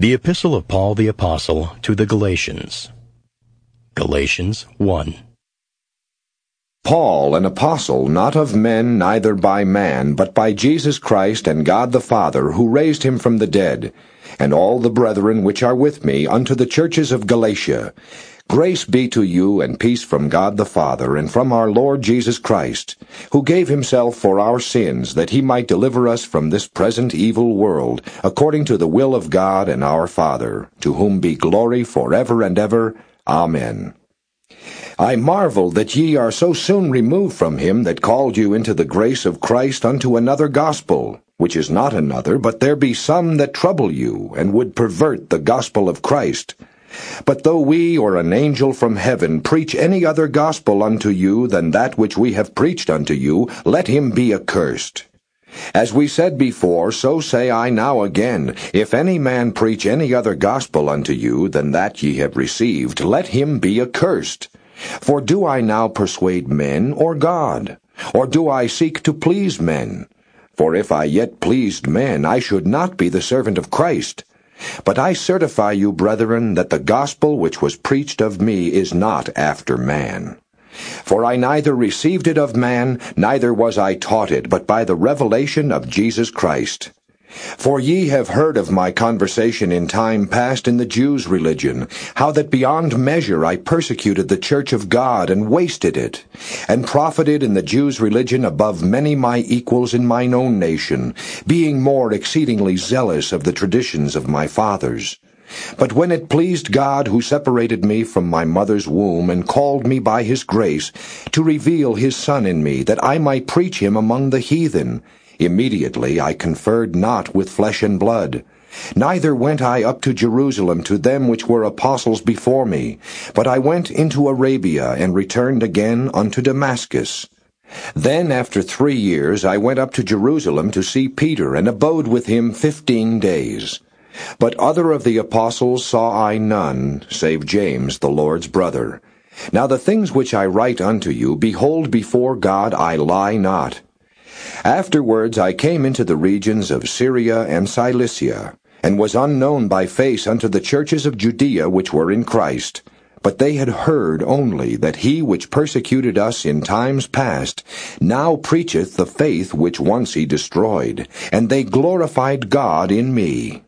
The Epistle of Paul the Apostle to the Galatians. Galatians 1. Paul, an apostle, not of men, neither by man, but by Jesus Christ and God the Father, who raised him from the dead, and all the brethren which are with me, unto the churches of Galatia. Grace be to you and peace from God the Father and from our Lord Jesus Christ, who gave himself for our sins that he might deliver us from this present evil world, according to the will of God and our Father, to whom be glory for ever and ever. Amen. I marvel that ye are so soon removed from him that called you into the grace of Christ unto another gospel, which is not another, but there be some that trouble you, and would pervert the gospel of Christ. But though we or an angel from heaven preach any other gospel unto you than that which we have preached unto you, let him be accursed. As we said before, so say I now again, if any man preach any other gospel unto you than that ye have received, let him be accursed. For do I now persuade men or God? Or do I seek to please men? For if I yet pleased men, I should not be the servant of Christ. But I certify you, brethren, that the gospel which was preached of me is not after man. For I neither received it of man, neither was I taught it, but by the revelation of Jesus Christ. For ye have heard of my conversation in time past in the Jews' religion, how that beyond measure I persecuted the church of God and wasted it, and profited in the Jews' religion above many my equals in mine own nation, being more exceedingly zealous of the traditions of my fathers. But when it pleased God who separated me from my mother's womb and called me by his grace to reveal his Son in me, that I might preach him among the heathen, Immediately I conferred not with flesh and blood. Neither went I up to Jerusalem to them which were apostles before me, but I went into Arabia and returned again unto Damascus. Then after three years I went up to Jerusalem to see Peter, and abode with him fifteen days. But other of the apostles saw I none, save James the Lord's brother. Now the things which I write unto you, behold before God I lie not. Afterwards I came into the regions of Syria and Cilicia, and was unknown by face unto the churches of Judea which were in Christ. But they had heard only that he which persecuted us in times past now preacheth the faith which once he destroyed, and they glorified God in me.